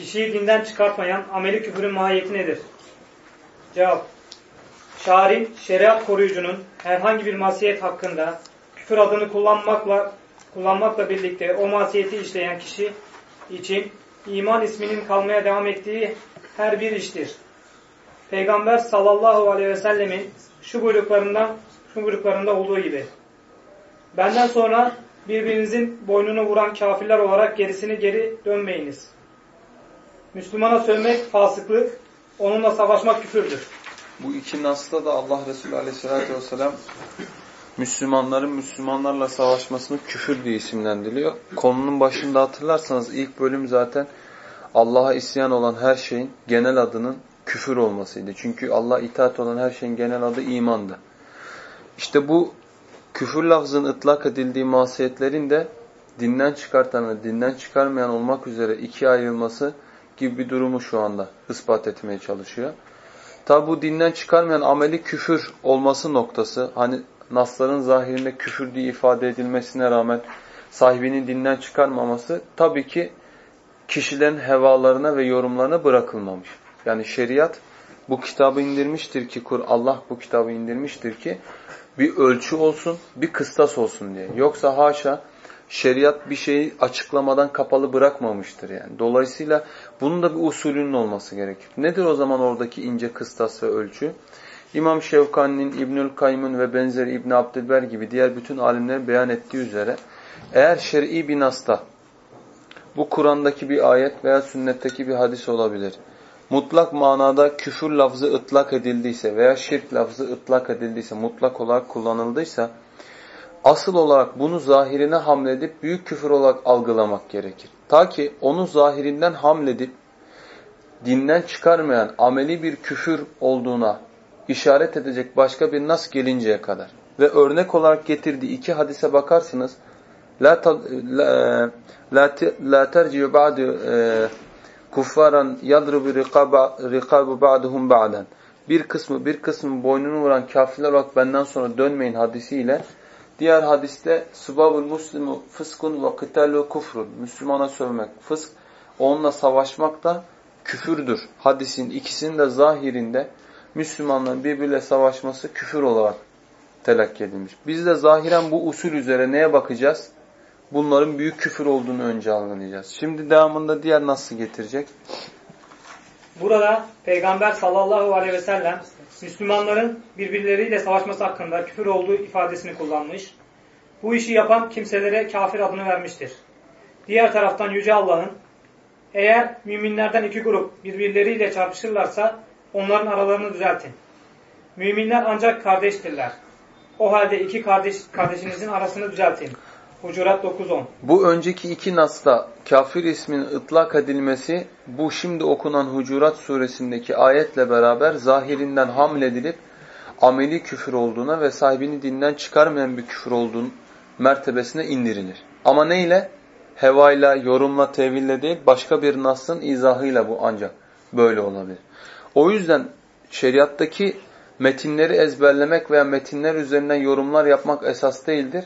Kişiyi dinden çıkartmayan ameli küfürün mahiyeti nedir? Cevap. Şarin, şeriat koruyucunun herhangi bir masiyet hakkında küfür adını kullanmakla kullanmakla birlikte o masiyeti işleyen kişi için iman isminin kalmaya devam ettiği her bir iştir. Peygamber sallallahu aleyhi ve sellemin şu buyruklarından şu buyruklarında olduğu gibi. Benden sonra birbirinizin boynunu vuran kafirler olarak gerisini geri dönmeyiniz. Müslümana sövmek fasıklık, onunla savaşmak küfürdür. Bu iki nasla da Allah Resulü Aleyhisselatü vesselam Müslümanların Müslümanlarla savaşmasını küfür diye isimlendiriyor. Konunun başında hatırlarsanız ilk bölüm zaten Allah'a isyan olan her şeyin genel adının küfür olmasıydı. Çünkü Allah itaat olan her şeyin genel adı imandı. İşte bu küfür lafzın ıtlak edildiği masiyetlerin de dinden çıkartan ve dinden çıkarmayan olmak üzere ikiye ayrılması gibi bir durumu şu anda ispat etmeye çalışıyor. Tabi bu dinden çıkarmayan ameli küfür olması noktası, hani nasların zahirinde küfür diye ifade edilmesine rağmen sahibinin dinden çıkarmaması tabii ki kişilerin hevalarına ve yorumlarına bırakılmamış. Yani şeriat bu kitabı indirmiştir ki, Allah bu kitabı indirmiştir ki bir ölçü olsun, bir kıstas olsun diye. Yoksa haşa şeriat bir şeyi açıklamadan kapalı bırakmamıştır yani. Dolayısıyla bunun da bir usulünün olması gerekir. Nedir o zaman oradaki ince kıstas ve ölçü? İmam Şevkani'nin, İbnül Kayyım'ın ve benzeri İbn Abdülber gibi diğer bütün alimlerin beyan ettiği üzere eğer şer'i bir nasta bu Kur'an'daki bir ayet veya sünnetteki bir hadis olabilir. Mutlak manada küfür lafzı ıtlak edildiyse veya şirk lafzı ıtlak edildiyse, mutlak olarak kullanıldıysa asıl olarak bunu zahirine hamledip büyük küfür olarak algılamak gerekir. Ta ki onu zahirinden hamledip dinden çıkarmayan ameli bir küfür olduğuna işaret edecek başka bir nas gelinceye kadar. Ve örnek olarak getirdiği iki hadise bakarsınız. La la terci'u ba'du kuffaran yadrubu rikabu ba'duhum ba'dan. Bir kısmı bir kısmı boynunu vuran kafirler olarak benden sonra dönmeyin hadisiyle Diğer hadiste subabul muslimu fıskun ve kıtalu kufrun. Müslümana sövmek fısk, onunla savaşmak da küfürdür. Hadisin ikisinin de zahirinde Müslümanların birbiriyle savaşması küfür olarak telakki edilmiş. Biz de zahiren bu usul üzere neye bakacağız? Bunların büyük küfür olduğunu önce anlayacağız. Şimdi devamında diğer nasıl getirecek? Burada Peygamber sallallahu aleyhi ve sellem Müslümanların birbirleriyle savaşması hakkında küfür olduğu ifadesini kullanmış. Bu işi yapan kimselere kafir adını vermiştir. Diğer taraftan Yüce Allah'ın eğer müminlerden iki grup birbirleriyle çarpışırlarsa onların aralarını düzeltin. Müminler ancak kardeştirler. O halde iki kardeş kardeşinizin arasını düzeltin. Hucurat 9.10 Bu önceki iki nasla kafir isminin ıtlak edilmesi bu şimdi okunan Hucurat suresindeki ayetle beraber zahirinden hamledilip ameli küfür olduğuna ve sahibini dinden çıkarmayan bir küfür olduğun mertebesine indirilir. Ama neyle? Hevayla, yorumla, teville değil başka bir nasın izahıyla bu ancak böyle olabilir. O yüzden şeriattaki metinleri ezberlemek veya metinler üzerinden yorumlar yapmak esas değildir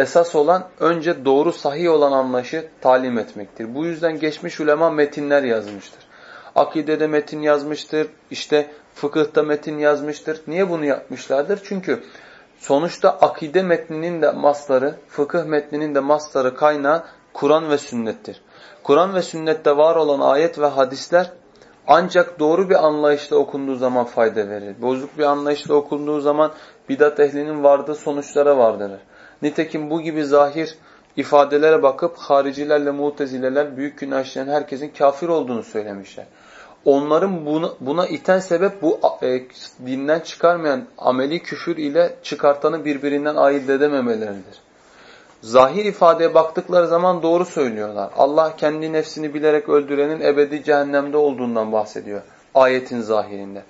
esas olan önce doğru sahih olan anlayışı talim etmektir. Bu yüzden geçmiş ulema metinler yazmıştır. Akidede metin yazmıştır, işte fıkıhta metin yazmıştır. Niye bunu yapmışlardır? Çünkü sonuçta akide metninin de masları, fıkıh metninin de masları kaynağı Kur'an ve sünnettir. Kur'an ve sünnette var olan ayet ve hadisler ancak doğru bir anlayışla okunduğu zaman fayda verir. Bozuk bir anlayışla okunduğu zaman bidat ehlinin vardığı sonuçlara vardırır. Nitekim bu gibi zahir ifadelere bakıp haricilerle mutezileler büyük günah işleyen herkesin kafir olduğunu söylemişler. Onların buna, buna iten sebep bu e, dinden çıkarmayan ameli küfür ile çıkartanı birbirinden ayırt edememeleridir. Zahir ifadeye baktıkları zaman doğru söylüyorlar. Allah kendi nefsini bilerek öldürenin ebedi cehennemde olduğundan bahsediyor ayetin zahirinde.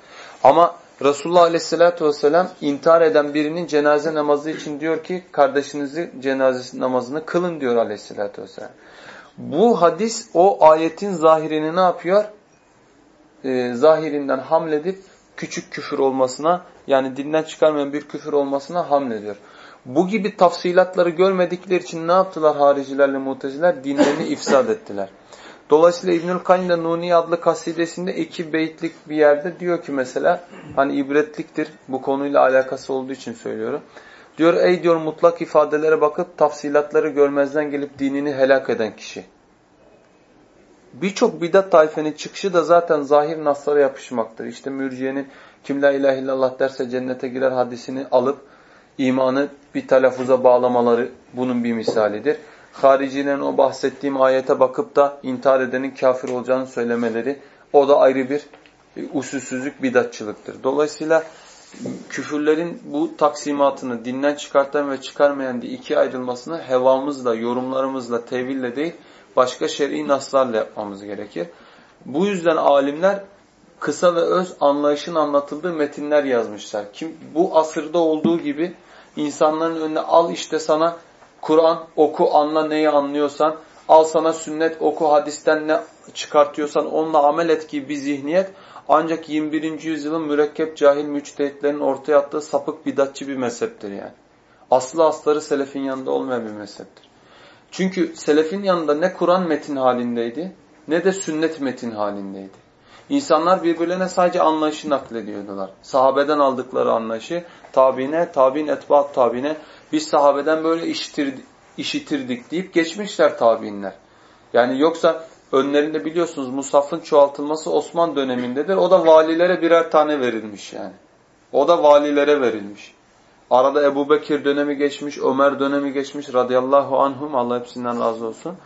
Ama Resulullah Aleyhisselatü Vesselam intihar eden birinin cenaze namazı için diyor ki kardeşinizi cenaze namazını kılın diyor Aleyhisselatü Vesselam. Bu hadis o ayetin zahirini ne yapıyor? Ee, zahirinden hamledip küçük küfür olmasına yani dinden çıkarmayan bir küfür olmasına hamlediyor. Bu gibi tafsilatları görmedikleri için ne yaptılar haricilerle muteziler? Dinlerini ifsad ettiler. Dolayısıyla İbnül Kayyum da Nuni adlı kasidesinde iki beytlik bir yerde diyor ki mesela hani ibretliktir bu konuyla alakası olduğu için söylüyorum. Diyor ey diyor mutlak ifadelere bakıp tafsilatları görmezden gelip dinini helak eden kişi. Birçok bidat taifenin çıkışı da zaten zahir naslara yapışmaktır. İşte mürciyenin kim la ilahe illallah derse cennete girer hadisini alıp imanı bir telaffuza bağlamaları bunun bir misalidir. Haricilerin o bahsettiğim ayete bakıp da intihar edenin kafir olacağını söylemeleri o da ayrı bir usulsüzlük, bidatçılıktır. Dolayısıyla küfürlerin bu taksimatını dinden çıkartan ve çıkarmayan diye ikiye ayrılmasını hevamızla, yorumlarımızla, teville değil başka şer'i naslarla yapmamız gerekir. Bu yüzden alimler kısa ve öz anlayışın anlatıldığı metinler yazmışlar. Kim bu asırda olduğu gibi insanların önüne al işte sana Kur'an oku anla neyi anlıyorsan, al sana sünnet oku hadisten ne çıkartıyorsan onunla amel et gibi bir zihniyet ancak 21. yüzyılın mürekkep cahil müçtehitlerin ortaya attığı sapık bidatçı bir mezheptir yani. Aslı asları selefin yanında olmayan bir mezheptir. Çünkü selefin yanında ne Kur'an metin halindeydi ne de sünnet metin halindeydi. İnsanlar birbirlerine sadece anlayışı naklediyordular. Sahabeden aldıkları anlayışı tabiine, tabi'in etbaat tabiine biz sahabeden böyle işitirdik, işitirdik deyip geçmişler tabiinler. Yani yoksa önlerinde biliyorsunuz Musaf'ın çoğaltılması Osman dönemindedir. O da valilere birer tane verilmiş yani. O da valilere verilmiş. Arada Ebu Bekir dönemi geçmiş, Ömer dönemi geçmiş radıyallahu anhum Allah hepsinden razı olsun.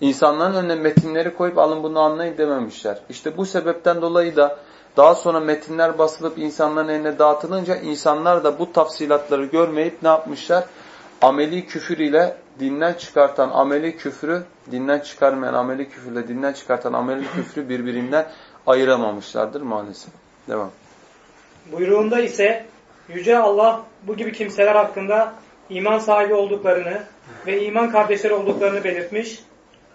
İnsanların önüne metinleri koyup alın bunu anlayın dememişler. İşte bu sebepten dolayı da daha sonra metinler basılıp insanların eline dağıtılınca insanlar da bu tafsilatları görmeyip ne yapmışlar? Ameli küfür ile dinden çıkartan ameli küfrü, dinden çıkarmayan ameli küfürle dinden çıkartan ameli küfrü birbirinden ayıramamışlardır maalesef. Devam. Buyruğunda ise Yüce Allah bu gibi kimseler hakkında iman sahibi olduklarını ve iman kardeşleri olduklarını belirtmiş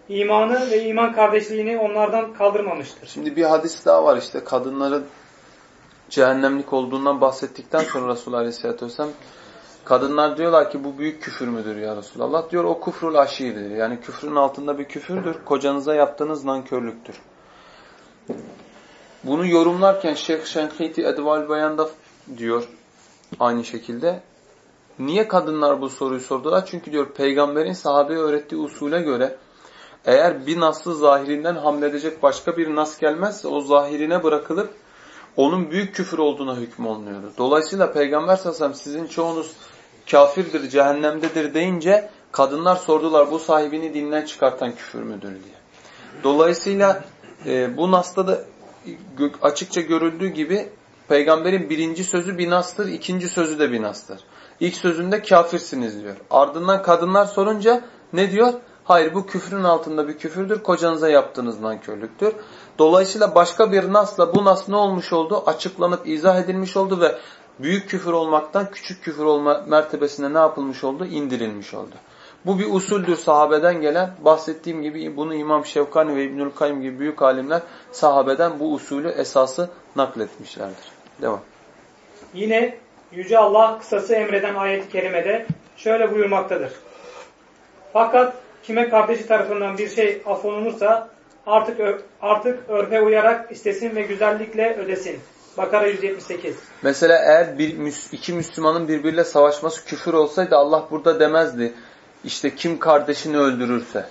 imanı ve iman kardeşliğini onlardan kaldırmamıştır. Şimdi bir hadis daha var işte kadınların cehennemlik olduğundan bahsettikten sonra Resulullah Aleyhisselatü Vesselam kadınlar diyorlar ki bu büyük küfür müdür ya Resulallah? Diyor o kufrul aşidir. Yani küfrün altında bir küfürdür. Kocanıza yaptığınız nankörlüktür. Bunu yorumlarken Şeyh Şenkiti Edval Bayan'da diyor aynı şekilde. Niye kadınlar bu soruyu sordular? Çünkü diyor peygamberin sahabeye öğrettiği usule göre eğer bir naslı zahirinden hamledecek başka bir nas gelmezse o zahirine bırakılıp onun büyük küfür olduğuna hüküm olunuyordu. Dolayısıyla Peygamber sallallahu sizin çoğunuz kafirdir, cehennemdedir deyince kadınlar sordular bu sahibini dinden çıkartan küfür müdür diye. Dolayısıyla e, bu nasta da açıkça görüldüğü gibi peygamberin birinci sözü bir nastır, ikinci sözü de bir nastır. İlk sözünde kafirsiniz diyor. Ardından kadınlar sorunca ne diyor? Hayır bu küfrün altında bir küfürdür. Kocanıza yaptığınız nankörlüktür. Dolayısıyla başka bir nasla bu nas ne olmuş oldu? Açıklanıp izah edilmiş oldu ve büyük küfür olmaktan küçük küfür olma mertebesine ne yapılmış oldu? İndirilmiş oldu. Bu bir usuldür sahabeden gelen. Bahsettiğim gibi bunu İmam Şevkani ve İbnül Kayyum gibi büyük alimler sahabeden bu usulü esası nakletmişlerdir. Devam. Yine Yüce Allah kısası emreden ayet-i kerimede şöyle buyurmaktadır. Fakat kime kardeşi tarafından bir şey affolunursa artık artık örfe uyarak istesin ve güzellikle ödesin. Bakara 178. Mesela eğer bir, iki Müslümanın birbiriyle savaşması küfür olsaydı Allah burada demezdi. İşte kim kardeşini öldürürse.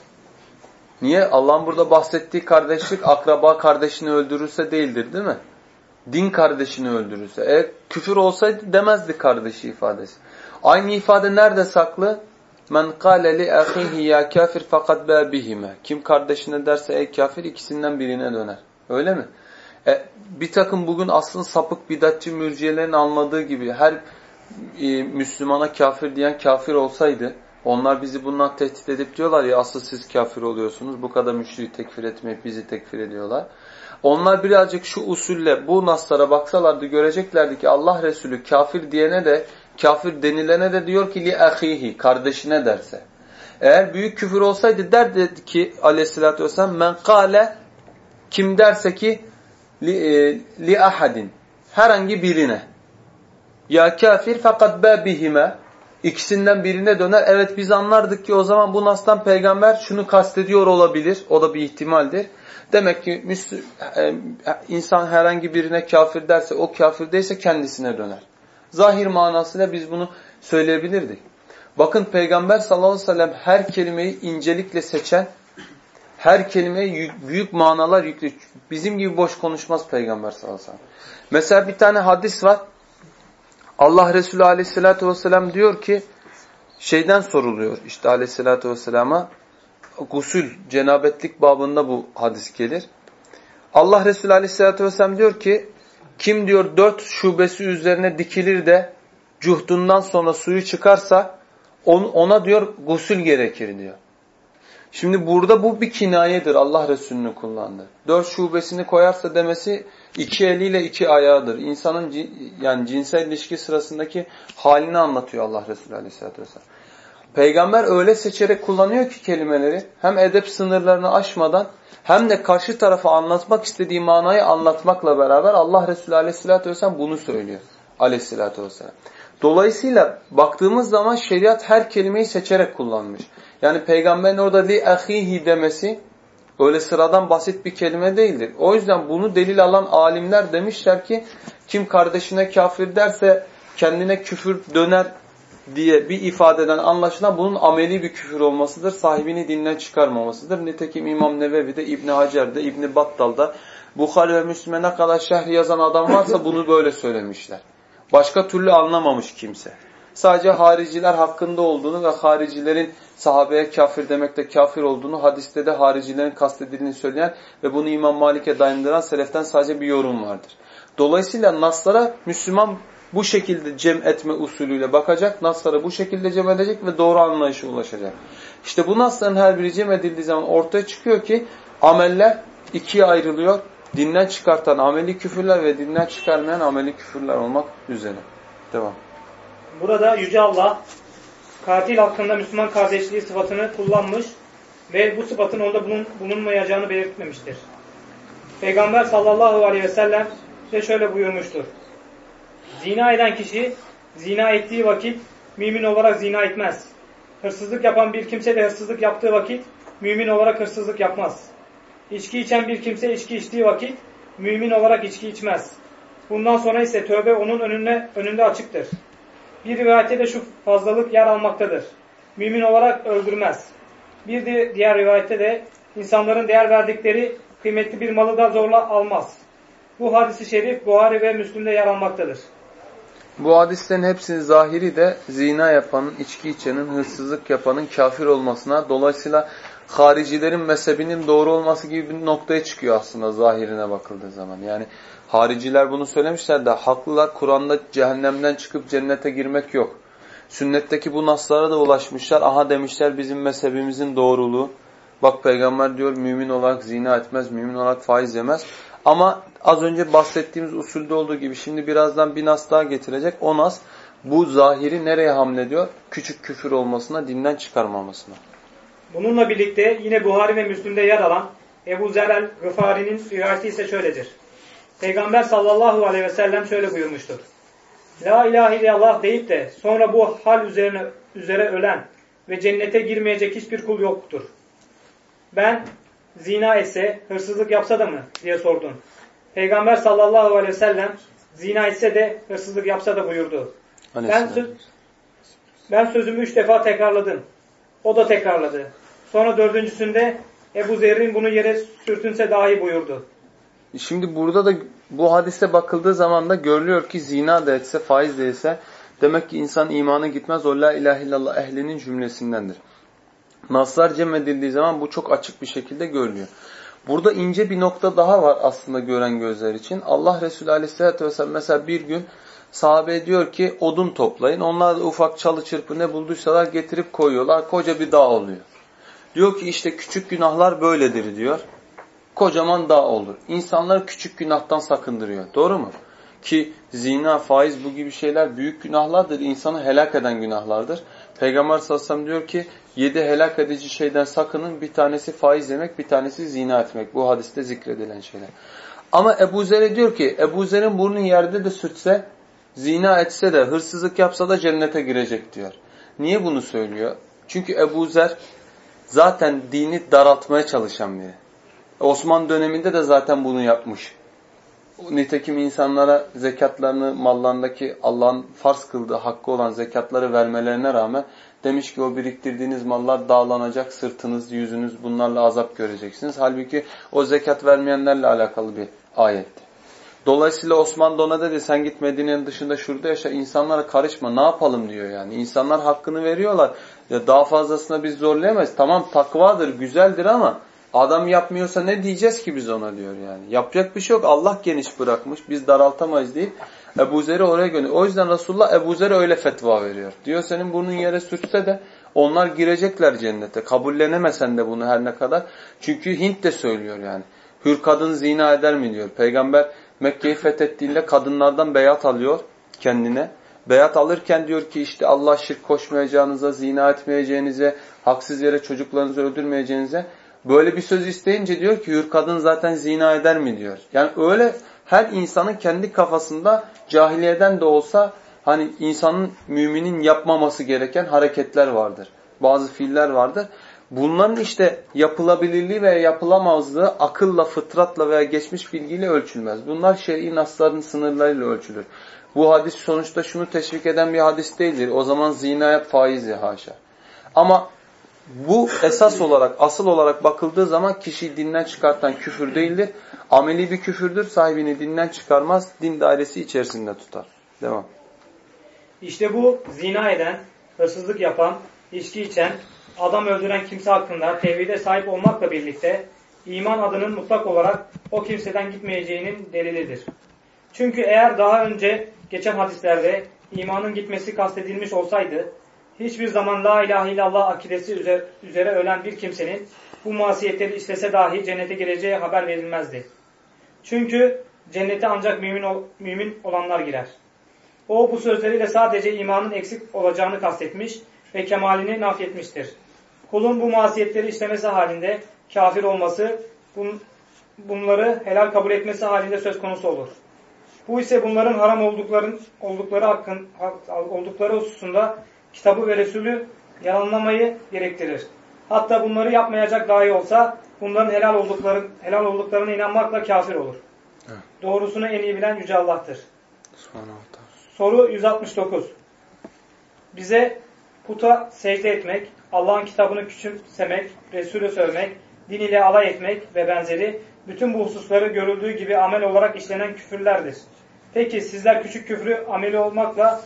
Niye? Allah'ın burada bahsettiği kardeşlik akraba kardeşini öldürürse değildir değil mi? Din kardeşini öldürürse. Eğer küfür olsaydı demezdi kardeşi ifadesi. Aynı ifade nerede saklı? Men kâle li ahihi ya kafir fakat bâ bihime. Kim kardeşine derse ey kafir ikisinden birine döner. Öyle mi? E, bir takım bugün aslında sapık bidatçı mürciyelerin anladığı gibi her e, Müslümana kafir diyen kafir olsaydı Onlar bizi bundan tehdit edip diyorlar ya asıl siz kafir oluyorsunuz. Bu kadar müşriği tekfir etmeyip bizi tekfir ediyorlar. Onlar birazcık şu usulle bu naslara baksalardı göreceklerdi ki Allah Resulü kafir diyene de kafir denilene de diyor ki li ahihi kardeşine derse. Eğer büyük küfür olsaydı derdi ki aleyhissalatü vesselam men kale kim derse ki li, e, li ahadin herhangi birine ya kafir fakat babihime ikisinden birine döner. Evet biz anlardık ki o zaman bu nastan peygamber şunu kastediyor olabilir. O da bir ihtimaldir. Demek ki e, insan herhangi birine kafir derse o kafir değilse kendisine döner. Zahir manasıyla biz bunu söyleyebilirdik. Bakın Peygamber sallallahu aleyhi ve sellem her kelimeyi incelikle seçen, her kelimeye büyük manalar yüklü. Bizim gibi boş konuşmaz Peygamber sallallahu aleyhi ve sellem. Mesela bir tane hadis var. Allah Resulü aleyhissalatü vesselam diyor ki, şeyden soruluyor işte aleyhissalatü vesselama, gusül, cenabetlik babında bu hadis gelir. Allah Resulü aleyhissalatü vesselam diyor ki, kim diyor dört şubesi üzerine dikilir de cuhdundan sonra suyu çıkarsa ona diyor gusül gerekir diyor. Şimdi burada bu bir kinayedir Allah Resulü'nün kullandığı. Dört şubesini koyarsa demesi iki eliyle iki ayağıdır. İnsanın yani cinsel ilişki sırasındaki halini anlatıyor Allah Resulü Aleyhisselatü Vesselam. Peygamber öyle seçerek kullanıyor ki kelimeleri hem edep sınırlarını aşmadan hem de karşı tarafa anlatmak istediği manayı anlatmakla beraber Allah Resulü Aleyhisselatü Vesselam bunu söylüyor. Aleyhisselatü Vesselam. Dolayısıyla baktığımız zaman şeriat her kelimeyi seçerek kullanmış. Yani peygamberin orada li ahihi demesi öyle sıradan basit bir kelime değildir. O yüzden bunu delil alan alimler demişler ki kim kardeşine kafir derse kendine küfür döner diye bir ifadeden anlaşılan bunun ameli bir küfür olmasıdır. Sahibini dinden çıkarmamasıdır. Nitekim İmam Nevevi'de, İbni Hacer'de, İbni Battal'da Bukhari ve Müslüme ne kadar şerh yazan adam varsa bunu böyle söylemişler. Başka türlü anlamamış kimse. Sadece hariciler hakkında olduğunu ve haricilerin sahabeye kafir demekte kafir olduğunu, hadiste de haricilerin kastedildiğini söyleyen ve bunu İmam Malik'e dayandıran seleften sadece bir yorum vardır. Dolayısıyla naslara Müslüman bu şekilde cem etme usulüyle bakacak, naslara bu şekilde cem edecek ve doğru anlayışa ulaşacak. İşte bu nasların her biri cem edildiği zaman ortaya çıkıyor ki ameller ikiye ayrılıyor. Dinden çıkartan ameli küfürler ve dinden çıkarmayan ameli küfürler olmak üzere. Devam. Burada Yüce Allah katil hakkında Müslüman kardeşliği sıfatını kullanmış ve bu sıfatın onda bulun, bulunmayacağını belirtmemiştir. Peygamber sallallahu aleyhi ve sellem de şöyle buyurmuştur. Zina eden kişi zina ettiği vakit mümin olarak zina etmez. Hırsızlık yapan bir kimse de hırsızlık yaptığı vakit mümin olarak hırsızlık yapmaz. İçki içen bir kimse içki içtiği vakit mümin olarak içki içmez. Bundan sonra ise tövbe onun önüne, önünde açıktır. Bir rivayette de şu fazlalık yer almaktadır. Mümin olarak öldürmez. Bir de diğer rivayette de insanların değer verdikleri kıymetli bir malı da zorla almaz. Bu hadisi şerif Buhari ve Müslüm'de yer almaktadır. Bu hadislerin hepsinin zahiri de zina yapanın, içki içenin, hırsızlık yapanın kafir olmasına, dolayısıyla haricilerin mezhebinin doğru olması gibi bir noktaya çıkıyor aslında zahirine bakıldığı zaman. Yani hariciler bunu söylemişler de haklılar Kur'an'da cehennemden çıkıp cennete girmek yok. Sünnetteki bu naslara da ulaşmışlar. Aha demişler bizim mezhebimizin doğruluğu. Bak peygamber diyor mümin olarak zina etmez, mümin olarak faiz yemez. Ama az önce bahsettiğimiz usulde olduğu gibi şimdi birazdan bir nas daha getirecek. O nas bu zahiri nereye hamlediyor? Küçük küfür olmasına, dinden çıkarmamasına. Bununla birlikte yine Buhari ve Müslüm'de yer alan Ebu Zer el-Gıfari'nin rivayeti ise şöyledir. Peygamber sallallahu aleyhi ve sellem şöyle buyurmuştur. La ilahe illallah deyip de sonra bu hal üzerine, üzere ölen ve cennete girmeyecek hiçbir kul yoktur. Ben zina etse, hırsızlık yapsa da mı diye sordum. Peygamber sallallahu aleyhi ve sellem zina etse de hırsızlık yapsa da buyurdu. Ben, ben sözümü üç defa tekrarladım. O da tekrarladı. Sonra dördüncüsünde Ebu Zerrin bunu yere sürtünse dahi buyurdu. Şimdi burada da bu hadise bakıldığı zaman da görülüyor ki zina da etse, faiz de etse demek ki insan imanı gitmez. O la ilahe illallah ehlinin cümlesindendir. Naslar cem edildiği zaman bu çok açık bir şekilde görülüyor. Burada ince bir nokta daha var aslında gören gözler için. Allah Resulü Aleyhisselatü Vesselam mesela bir gün Sahabe diyor ki odun toplayın. Onlar da ufak çalı çırpı ne bulduysalar getirip koyuyorlar. Koca bir dağ oluyor. Diyor ki işte küçük günahlar böyledir diyor. Kocaman dağ olur. İnsanlar küçük günahtan sakındırıyor. Doğru mu? Ki zina, faiz bu gibi şeyler büyük günahlardır. İnsanı helak eden günahlardır. Peygamber sallallahu diyor ki yedi helak edici şeyden sakının. Bir tanesi faiz yemek, bir tanesi zina etmek. Bu hadiste zikredilen şeyler. Ama Ebu Zer'e diyor ki Ebu Zer'in burnu yerde de sürtse, zina etse de, hırsızlık yapsa da cennete girecek diyor. Niye bunu söylüyor? Çünkü Ebu Zer zaten dini daraltmaya çalışan biri. Osman döneminde de zaten bunu yapmış. Nitekim insanlara zekatlarını mallarındaki Allah'ın farz kıldığı hakkı olan zekatları vermelerine rağmen demiş ki o biriktirdiğiniz mallar dağlanacak, sırtınız, yüzünüz bunlarla azap göreceksiniz. Halbuki o zekat vermeyenlerle alakalı bir ayetti. Dolayısıyla Osman da dedi sen git Medine'nin dışında şurada yaşa insanlara karışma ne yapalım diyor yani. İnsanlar hakkını veriyorlar. Ya daha fazlasına biz zorlayamayız. Tamam takvadır, güzeldir ama Adam yapmıyorsa ne diyeceğiz ki biz ona diyor yani. Yapacak bir şey yok. Allah geniş bırakmış. Biz daraltamayız deyip Ebu Zer'i oraya gönderiyor. O yüzden Resulullah Ebu Zer'e öyle fetva veriyor. Diyor senin burnun yere sürtse de onlar girecekler cennete. Kabullenemesen de bunu her ne kadar. Çünkü Hint de söylüyor yani. Hür kadın zina eder mi diyor. Peygamber Mekke'yi fethettiğinde kadınlardan beyat alıyor kendine. Beyat alırken diyor ki işte Allah şirk koşmayacağınıza, zina etmeyeceğinize, haksız yere çocuklarınızı öldürmeyeceğinize Böyle bir söz isteyince diyor ki hür kadın zaten zina eder mi diyor. Yani öyle her insanın kendi kafasında cahiliyeden de olsa hani insanın müminin yapmaması gereken hareketler vardır. Bazı fiiller vardır. Bunların işte yapılabilirliği veya yapılamazlığı akılla, fıtratla veya geçmiş bilgiyle ölçülmez. Bunlar şer'i nasların sınırlarıyla ölçülür. Bu hadis sonuçta şunu teşvik eden bir hadis değildir. O zaman zinaya faizi haşa. Ama bu esas olarak, asıl olarak bakıldığı zaman kişiyi dinden çıkartan küfür değildir. Ameli bir küfürdür. Sahibini dinden çıkarmaz. Din dairesi içerisinde tutar. Devam. İşte bu zina eden, hırsızlık yapan, içki içen, adam öldüren kimse hakkında tevhide sahip olmakla birlikte iman adının mutlak olarak o kimseden gitmeyeceğinin delilidir. Çünkü eğer daha önce geçen hadislerde imanın gitmesi kastedilmiş olsaydı hiçbir zaman la ilahe illallah akidesi üzere ölen bir kimsenin bu masiyetleri işlese dahi cennete gireceği haber verilmezdi. Çünkü cennete ancak mümin, ol, mümin olanlar girer. O bu sözleriyle sadece imanın eksik olacağını kastetmiş ve kemalini nafyetmiştir. Kulun bu masiyetleri işlemesi halinde kafir olması, bun, bunları helal kabul etmesi halinde söz konusu olur. Bu ise bunların haram oldukların, oldukları hakkın, oldukları hususunda kitabı ve Resulü yalanlamayı gerektirir. Hatta bunları yapmayacak dahi olsa bunların helal oldukları helal olduklarına inanmakla kafir olur. Evet. Doğrusunu en iyi bilen Yüce Allah'tır. Soru 169. Bize puta secde etmek, Allah'ın kitabını küçümsemek, Resulü sövmek, din ile alay etmek ve benzeri bütün bu hususları görüldüğü gibi amel olarak işlenen küfürlerdir. Peki sizler küçük küfrü ameli olmakla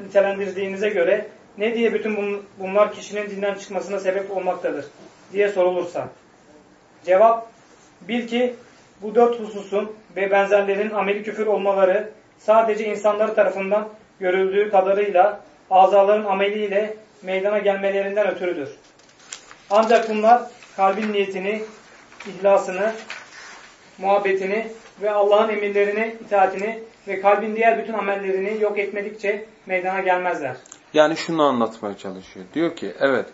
nitelendirdiğinize göre ne diye bütün bunlar kişinin dinden çıkmasına sebep olmaktadır diye sorulursa. Cevap, bil ki bu dört hususun ve benzerlerin ameli küfür olmaları sadece insanlar tarafından görüldüğü kadarıyla azaların ameliyle meydana gelmelerinden ötürüdür. Ancak bunlar kalbin niyetini, ihlasını, muhabbetini ve Allah'ın emirlerine itaatini ve kalbin diğer bütün amellerini yok etmedikçe meydana gelmezler. Yani şunu anlatmaya çalışıyor. Diyor ki evet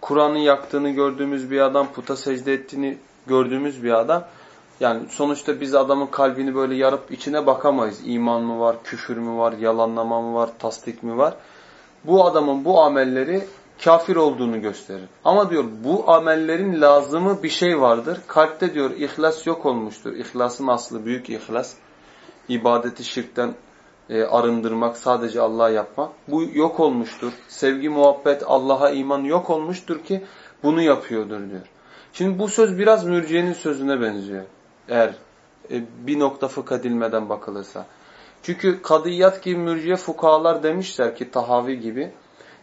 Kur'an'ı yaktığını gördüğümüz bir adam, puta secde ettiğini gördüğümüz bir adam yani sonuçta biz adamın kalbini böyle yarıp içine bakamayız. İman mı var, küfür mü var, yalanlama mı var, tasdik mi var? Bu adamın bu amelleri kafir olduğunu gösterir. Ama diyor bu amellerin lazımı bir şey vardır. Kalpte diyor ihlas yok olmuştur. İhlasın aslı büyük ihlas. İbadeti şirkten e, arındırmak, sadece Allah'a yapmak. Bu yok olmuştur. Sevgi, muhabbet, Allah'a iman yok olmuştur ki bunu yapıyordur diyor. Şimdi bu söz biraz mürciyenin sözüne benziyor. Eğer e, bir nokta fıkh edilmeden bakılırsa. Çünkü kadıyat gibi mürciye fukahalar demişler ki tahavi gibi.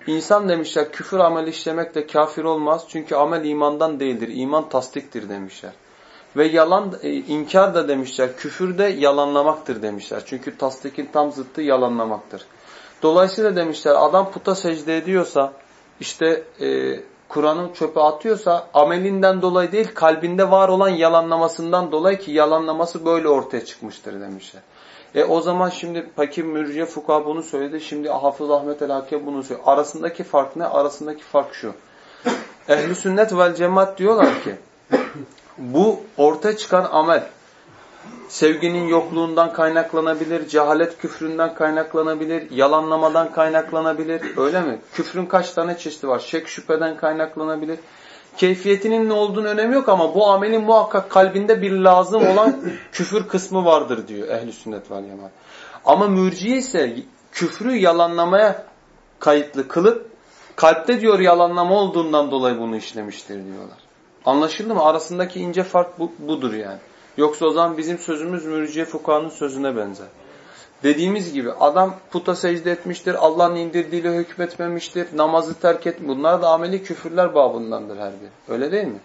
İnsan demişler küfür amel işlemek de kafir olmaz. Çünkü amel imandan değildir. İman tasdiktir demişler. Ve yalan e, inkar da demişler. Küfür de yalanlamaktır demişler. Çünkü tasdikin tam zıttı yalanlamaktır. Dolayısıyla demişler adam puta secde ediyorsa işte e, Kur'an'ı çöpe atıyorsa amelinden dolayı değil kalbinde var olan yalanlamasından dolayı ki yalanlaması böyle ortaya çıkmıştır demişler. E o zaman şimdi Pakim Mürciye Fuka bunu söyledi. Şimdi Hafız Ahmet el Hakke bunu söylüyor. Arasındaki fark ne? Arasındaki fark şu. Ehli sünnet vel cemaat diyorlar ki bu ortaya çıkan amel sevginin yokluğundan kaynaklanabilir, cehalet küfründen kaynaklanabilir, yalanlamadan kaynaklanabilir. Öyle mi? Küfrün kaç tane çeşidi var? Şek şüpheden kaynaklanabilir. Keyfiyetinin ne olduğunu önemi yok ama bu amelin muhakkak kalbinde bir lazım olan küfür kısmı vardır diyor ehli sünnet vel cemaat. Ama mürciye ise küfrü yalanlamaya kayıtlı kılıp kalpte diyor yalanlama olduğundan dolayı bunu işlemiştir diyorlar. Anlaşıldı mı? Arasındaki ince fark bu, budur yani. Yoksa o zaman bizim sözümüz mürciye fukahanın sözüne benzer. Dediğimiz gibi adam puta secde etmiştir, Allah'ın indirdiğiyle hükmetmemiştir, namazı terk et. Bunlar da ameli küfürler babındandır her biri. Öyle değil mi?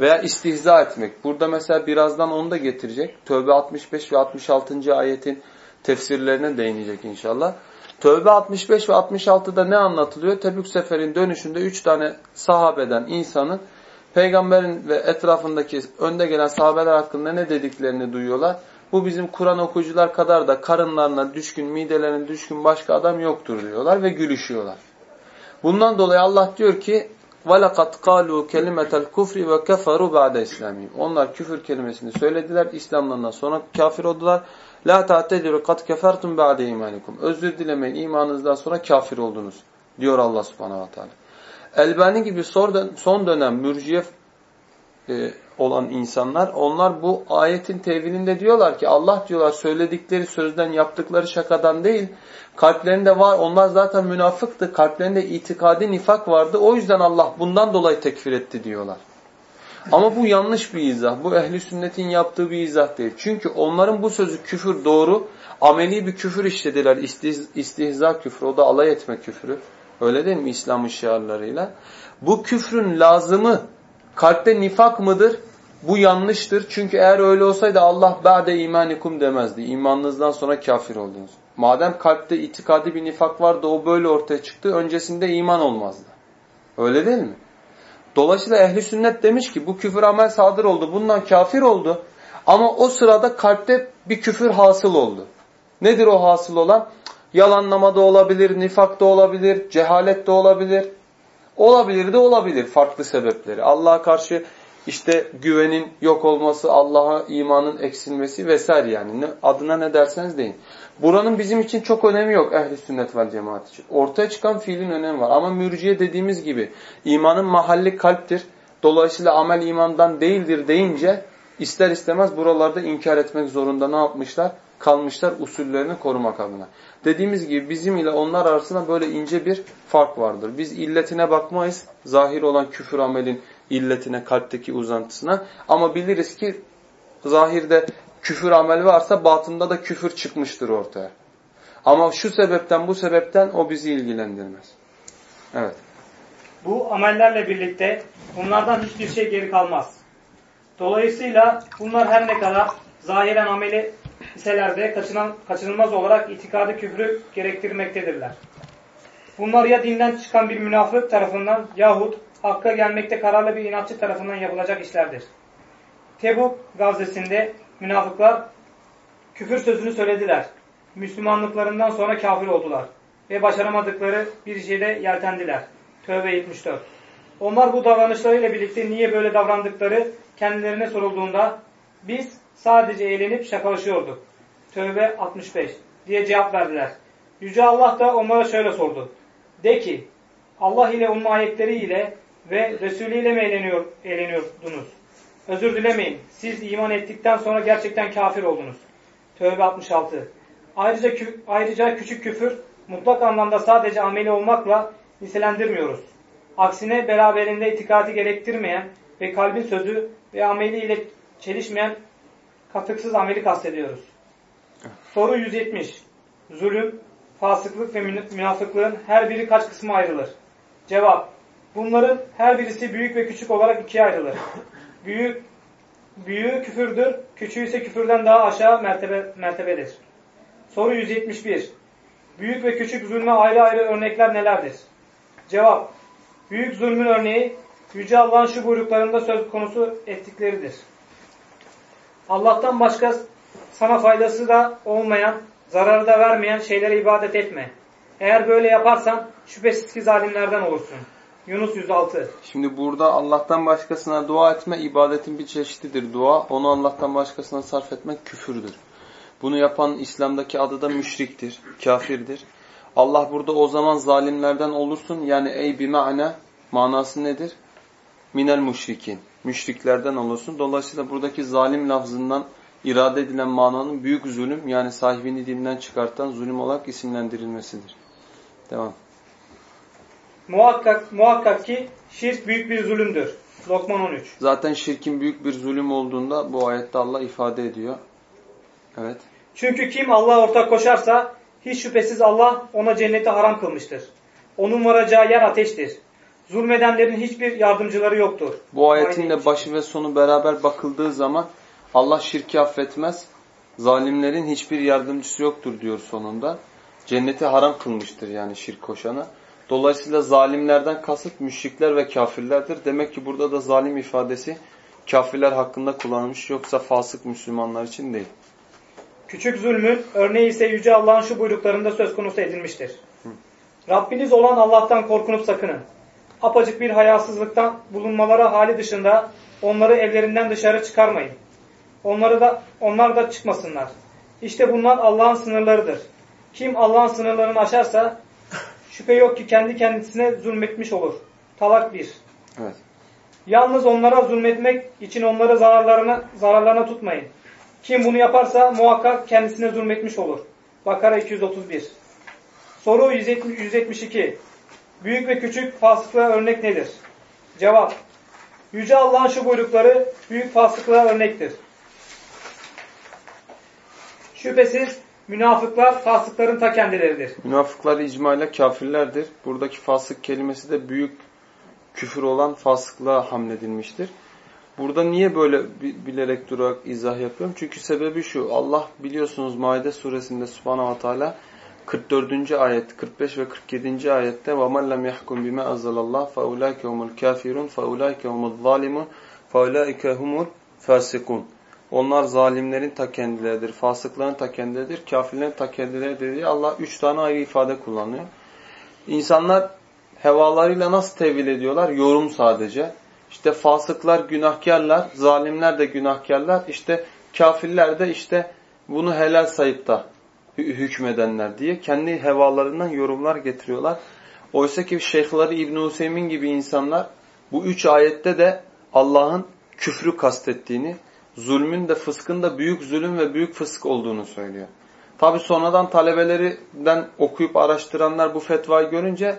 Veya istihza etmek. Burada mesela birazdan onu da getirecek. Tövbe 65 ve 66. ayetin tefsirlerine değinecek inşallah. Tövbe 65 ve 66'da ne anlatılıyor? Tebük seferin dönüşünde 3 tane sahabeden insanın peygamberin ve etrafındaki önde gelen sahabeler hakkında ne dediklerini duyuyorlar. Bu bizim Kur'an okuyucular kadar da karınlarına düşkün, midelerine düşkün başka adam yoktur diyorlar ve gülüşüyorlar. Bundan dolayı Allah diyor ki وَلَقَدْ قَالُوا كَلِمَةَ الْكُفْرِ وَكَفَرُوا بَعْدَ İslamiyim. Onlar küfür kelimesini söylediler, İslamlarından sonra kafir oldular. لَا تَعْتَدِرُوا قَدْ كَفَرْتُمْ بَعْدَ اِيمَانِكُمْ Özür dilemeyin, imanınızdan sonra kafir oldunuz. Diyor Allah subhanahu wa ta'ala. Elbani gibi son dönem mürciye e, olan insanlar onlar bu ayetin tevilinde diyorlar ki Allah diyorlar söyledikleri sözden yaptıkları şakadan değil kalplerinde var onlar zaten münafıktı kalplerinde itikadi nifak vardı o yüzden Allah bundan dolayı tekfir etti diyorlar. Ama bu yanlış bir izah. Bu ehli sünnetin yaptığı bir izah değil. Çünkü onların bu sözü küfür doğru. Ameli bir küfür işlediler. İstiz, istihza küfrü. O da alay etme küfrü. Öyle değil mi İslam'ın şiarlarıyla? Bu küfrün lazımı kalpte nifak mıdır? Bu yanlıştır. Çünkü eğer öyle olsaydı Allah ba'de imanikum demezdi. İmanınızdan sonra kafir oldunuz. Madem kalpte itikadi bir nifak vardı o böyle ortaya çıktı. Öncesinde iman olmazdı. Öyle değil mi? Dolayısıyla ehli sünnet demiş ki bu küfür amel sadır oldu. Bundan kafir oldu. Ama o sırada kalpte bir küfür hasıl oldu. Nedir o hasıl olan? Yalanlama da olabilir, nifak da olabilir, cehalet de olabilir. Olabilir de olabilir farklı sebepleri. Allah'a karşı işte güvenin yok olması, Allah'a imanın eksilmesi vesaire yani. Ne, adına ne derseniz deyin. Buranın bizim için çok önemi yok ehli sünnet vel cemaat için. Ortaya çıkan fiilin önemi var. Ama mürciye dediğimiz gibi imanın mahalli kalptir. Dolayısıyla amel imandan değildir deyince ister istemez buralarda inkar etmek zorunda ne yapmışlar? Kalmışlar usullerini korumak adına. Dediğimiz gibi bizim ile onlar arasında böyle ince bir fark vardır. Biz illetine bakmayız. Zahir olan küfür amelin illetine, kalpteki uzantısına. Ama biliriz ki zahirde küfür amel varsa batında da küfür çıkmıştır ortaya. Ama şu sebepten bu sebepten o bizi ilgilendirmez. Evet. Bu amellerle birlikte bunlardan hiçbir şey geri kalmaz. Dolayısıyla bunlar her ne kadar zahiren ameli iselerde kaçınan, kaçınılmaz olarak itikadı küfrü gerektirmektedirler. Bunlar ya dinden çıkan bir münafık tarafından yahut hakka gelmekte kararlı bir inatçı tarafından yapılacak işlerdir. Tebuk gazesinde münafıklar küfür sözünü söylediler. Müslümanlıklarından sonra kafir oldular. Ve başaramadıkları bir şeyde yeltendiler. Tövbe 74. Onlar bu davranışlarıyla birlikte niye böyle davrandıkları kendilerine sorulduğunda biz sadece eğlenip şakalaşıyorduk. Tövbe 65 diye cevap verdiler. Yüce Allah da onlara şöyle sordu. De ki Allah ile onun ayetleri ile ve Resulü ile mi eğleniyor, eğleniyordunuz? Özür dilemeyin. Siz iman ettikten sonra gerçekten kafir oldunuz. Tövbe 66. Ayrıca, ayrıca küçük küfür mutlak anlamda sadece ameli olmakla nitelendirmiyoruz. Aksine beraberinde itikadi gerektirmeyen ve kalbin sözü ve ameli ile çelişmeyen katıksız ameli kastediyoruz. Soru 170. Zulüm, fasıklık ve münafıklığın her biri kaç kısmı ayrılır? Cevap. Bunların her birisi büyük ve küçük olarak ikiye ayrılır. Büyük büyüğü küfürdür, küçüğü ise küfürden daha aşağı mertebe, mertebedir. Soru 171. Büyük ve küçük zulme ayrı ayrı örnekler nelerdir? Cevap. Büyük zulmün örneği Yüce Allah'ın şu buyruklarında söz konusu ettikleridir. Allah'tan başka sana faydası da olmayan, zararı da vermeyen şeylere ibadet etme. Eğer böyle yaparsan şüphesiz ki zalimlerden olursun. Yunus 106. Şimdi burada Allah'tan başkasına dua etme ibadetin bir çeşididir dua. Onu Allah'tan başkasına sarf etmek küfürdür. Bunu yapan İslam'daki adı da müşriktir, kafirdir. Allah burada o zaman zalimlerden olursun. Yani ey bir ma'na manası nedir? Minel müşrikin. Müşriklerden olursun. Dolayısıyla buradaki zalim lafzından irade edilen mananın büyük zulüm yani sahibini dinden çıkartan zulüm olarak isimlendirilmesidir. Devam. Muhakkak, muhakkak ki şirk büyük bir zulümdür. Lokman 13. Zaten şirkin büyük bir zulüm olduğunda bu ayette Allah ifade ediyor. Evet. Çünkü kim Allah'a ortak koşarsa hiç şüphesiz Allah ona cenneti haram kılmıştır. Onun varacağı yer ateştir. Zulmedenlerin hiçbir yardımcıları yoktur. Bu ayetin de başı ve sonu beraber bakıldığı zaman Allah şirki affetmez. Zalimlerin hiçbir yardımcısı yoktur diyor sonunda. Cenneti haram kılmıştır yani şirk koşana. Dolayısıyla zalimlerden kasıt müşrikler ve kafirlerdir. Demek ki burada da zalim ifadesi kafirler hakkında kullanılmış yoksa fasık Müslümanlar için değil. Küçük zulmün örneği ise Yüce Allah'ın şu buyruklarında söz konusu edilmiştir. Rabbiniz olan Allah'tan korkunup sakının. Apacık bir hayasızlıktan bulunmalara hali dışında onları evlerinden dışarı çıkarmayın. Onları da onlar da çıkmasınlar. İşte bunlar Allah'ın sınırlarıdır. Kim Allah'ın sınırlarını aşarsa şüphe yok ki kendi kendisine zulmetmiş olur. Talak 1. Evet. Yalnız onlara zulmetmek için onları zararlarına, zararlarına tutmayın. Kim bunu yaparsa muhakkak kendisine zulmetmiş olur. Bakara 231. Soru 172. Büyük ve küçük fasıklığa örnek nedir? Cevap. Yüce Allah'ın şu buyrukları büyük fasıklığa örnektir. Şüphesiz münafıklar fasıkların ta kendileridir. Münafıklar icmayla kafirlerdir. Buradaki fasık kelimesi de büyük küfür olan fasıklığa hamledilmiştir. Burada niye böyle bilerek durarak izah yapıyorum? Çünkü sebebi şu. Allah biliyorsunuz Maide suresinde subhanahu teala 44. ayet, 45 ve 47. ayette وَمَنْ لَمْ يَحْكُمْ بِمَا أَزَّلَ اللّٰهِ فَاُولَٰئِكَ هُمُ الْكَافِرُونَ فَاُولَٰئِكَ هُمُ الظَّالِمُونَ فَاُولَٰئِكَ هُمُ الْفَاسِقُونَ Onlar zalimlerin ta kendileridir, fasıkların ta kendileridir, kafirlerin ta kendileridir diye Allah üç tane ayrı ifade kullanıyor. İnsanlar hevalarıyla nasıl tevil ediyorlar? Yorum sadece. İşte fasıklar günahkarlar, zalimler de günahkarlar, işte kafirler de işte bunu helal sayıp da hükmedenler diye kendi hevalarından yorumlar getiriyorlar. Oysa ki şeyhleri İbn Hüseyin gibi insanlar bu üç ayette de Allah'ın küfrü kastettiğini, zulmün de fıskın da büyük zulüm ve büyük fısk olduğunu söylüyor. Tabi sonradan talebelerinden okuyup araştıranlar bu fetvayı görünce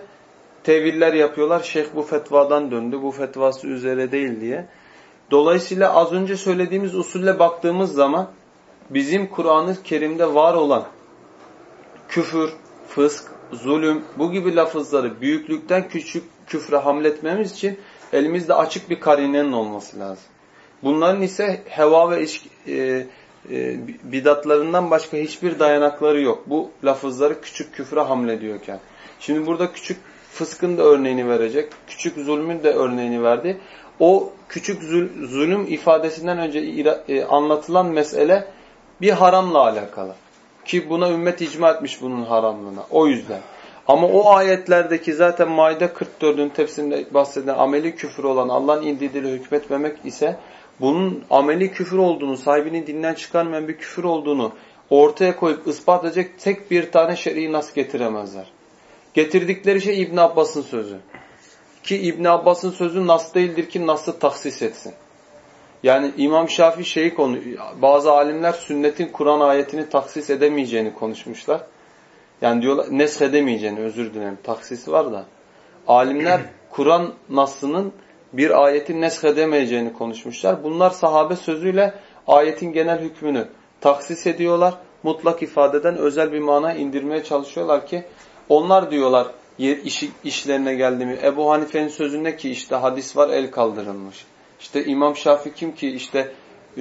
teviller yapıyorlar. Şeyh bu fetvadan döndü, bu fetvası üzere değil diye. Dolayısıyla az önce söylediğimiz usulle baktığımız zaman bizim Kur'an-ı Kerim'de var olan küfür, fısk, zulüm bu gibi lafızları büyüklükten küçük küfre hamletmemiz için elimizde açık bir karinenin olması lazım. Bunların ise heva ve iş, e, e, bidatlarından başka hiçbir dayanakları yok. Bu lafızları küçük küfre hamlediyorken. Şimdi burada küçük fıskın da örneğini verecek. Küçük zulmün de örneğini verdi. O küçük zul, zulüm ifadesinden önce e, anlatılan mesele bir haramla alakalı. Ki buna ümmet icma etmiş bunun haramlığına. O yüzden. Ama o ayetlerdeki zaten Maide 44'ün tefsirinde bahsedilen ameli küfür olan Allah'ın indirdiğiyle hükmetmemek ise bunun ameli küfür olduğunu, sahibini dinden çıkarmayan bir küfür olduğunu ortaya koyup ispat edecek tek bir tane şer'i nas getiremezler. Getirdikleri şey İbn Abbas'ın sözü. Ki İbn Abbas'ın sözü nas değildir ki nas'ı taksis etsin. Yani İmam Şafii şeyi konu bazı alimler sünnetin Kur'an ayetini taksis edemeyeceğini konuşmuşlar. Yani diyorlar nesh edemeyeceğini özür dilerim taksisi var da. Alimler Kur'an nasının bir ayetin nesh edemeyeceğini konuşmuşlar. Bunlar sahabe sözüyle ayetin genel hükmünü taksis ediyorlar. Mutlak ifadeden özel bir mana indirmeye çalışıyorlar ki onlar diyorlar yer iş, işlerine geldi mi? Ebu Hanife'nin sözünde ki işte hadis var el kaldırılmış. İşte İmam Şafi kim ki işte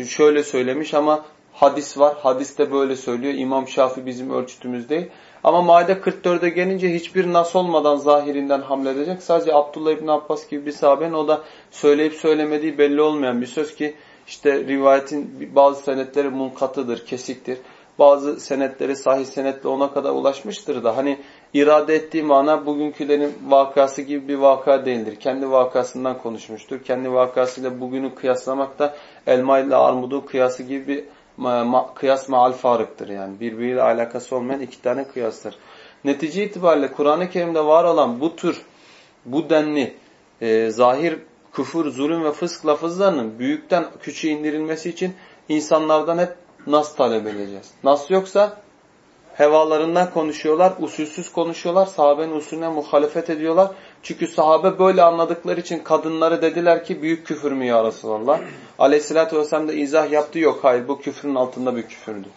şöyle söylemiş ama hadis var. Hadis de böyle söylüyor. İmam Şafi bizim ölçütümüz değil. Ama Maide 44'e gelince hiçbir nas olmadan zahirinden hamledecek. Sadece Abdullah İbni Abbas gibi bir sahabenin o da söyleyip söylemediği belli olmayan bir söz ki işte rivayetin bazı senetleri munkatıdır, kesiktir. Bazı senetleri sahih senetle ona kadar ulaşmıştır da hani irade ettiği mana bugünkülerin vakası gibi bir vaka değildir. Kendi vakasından konuşmuştur. Kendi vakasıyla bugünü kıyaslamak da elma ile armudu kıyası gibi bir kıyas maal farıktır yani. Birbiriyle alakası olmayan iki tane kıyastır. Netice itibariyle Kur'an-ı Kerim'de var olan bu tür, bu denli e, zahir küfür, zulüm ve fısk lafızlarının büyükten küçüğe indirilmesi için insanlardan hep nas talep edeceğiz. Nas yoksa hevalarından konuşuyorlar, usulsüz konuşuyorlar, sahabenin usulüne muhalefet ediyorlar. Çünkü sahabe böyle anladıkları için kadınları dediler ki büyük küfür mü ya Resulallah? Aleyhissalatü vesselam da izah yaptı yok hayır bu küfrün altında bir küfürdü.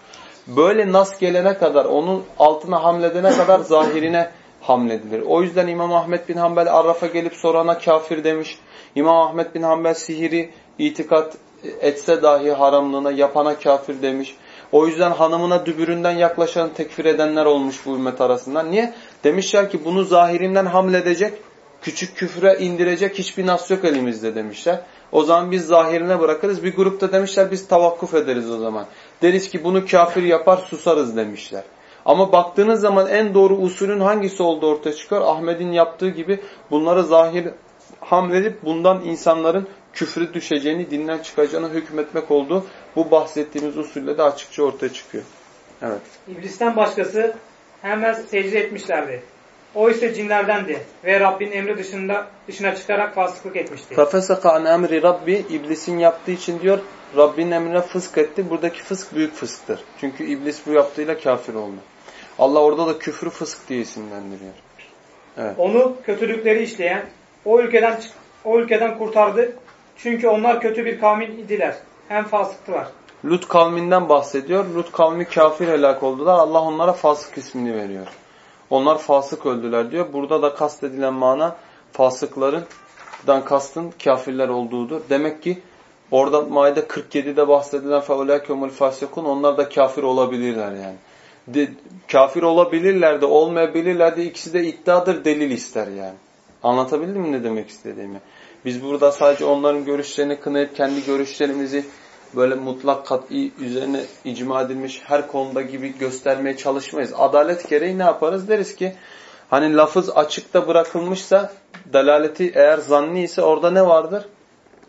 Böyle nas gelene kadar onun altına hamledene kadar zahirine hamledilir. O yüzden İmam Ahmet bin Hanbel Arraf'a gelip sorana kafir demiş. İmam Ahmet bin Hanbel sihiri itikat etse dahi haramlığına yapana kafir demiş. O yüzden hanımına dübüründen yaklaşan tekfir edenler olmuş bu ümmet arasından. Niye? Demişler ki bunu zahirinden hamledecek, küçük küfre indirecek hiçbir nas yok elimizde demişler. O zaman biz zahirine bırakırız. Bir grupta demişler biz tavakkuf ederiz o zaman. Deriz ki bunu kafir yapar susarız demişler. Ama baktığınız zaman en doğru usulün hangisi olduğu ortaya çıkıyor. Ahmet'in yaptığı gibi bunları zahir hamledip bundan insanların küfrü düşeceğini, dinden çıkacağını hükmetmek olduğu bu bahsettiğimiz usulle de açıkça ortaya çıkıyor. Evet. İblisten başkası hemen secde etmişlerdi. O ise cinlerdendi ve Rabbin emri dışında dışına çıkarak fasıklık etmişti. Fefesaka an emri Rabbi iblisin yaptığı için diyor Rabbin emrine fısk etti. Buradaki fısk büyük fısktır. Çünkü iblis bu yaptığıyla kafir oldu. Allah orada da küfrü fısk diye isimlendiriyor. Evet. Onu kötülükleri işleyen o ülkeden o ülkeden kurtardı. Çünkü onlar kötü bir kavmin idiler. Hem fasıktılar. Lut kavminden bahsediyor. Lut kavmi kafir helak oldular. Allah onlara fasık ismini veriyor. Onlar fasık öldüler diyor. Burada da kastedilen mana fasıklarından kastın kafirler olduğudur. Demek ki orada Maide 47'de bahsedilen feulâkümül fasikun onlar da kafir olabilirler yani. De, kafir olabilirler de olmayabilirler de ikisi de iddiadır delil ister yani. Anlatabildim mi ne demek istediğimi? Biz burada sadece onların görüşlerini kınayıp kendi görüşlerimizi böyle mutlak kat'i üzerine icma edilmiş her konuda gibi göstermeye çalışmayız. Adalet gereği ne yaparız? Deriz ki hani lafız açıkta bırakılmışsa delaleti eğer zanni ise orada ne vardır?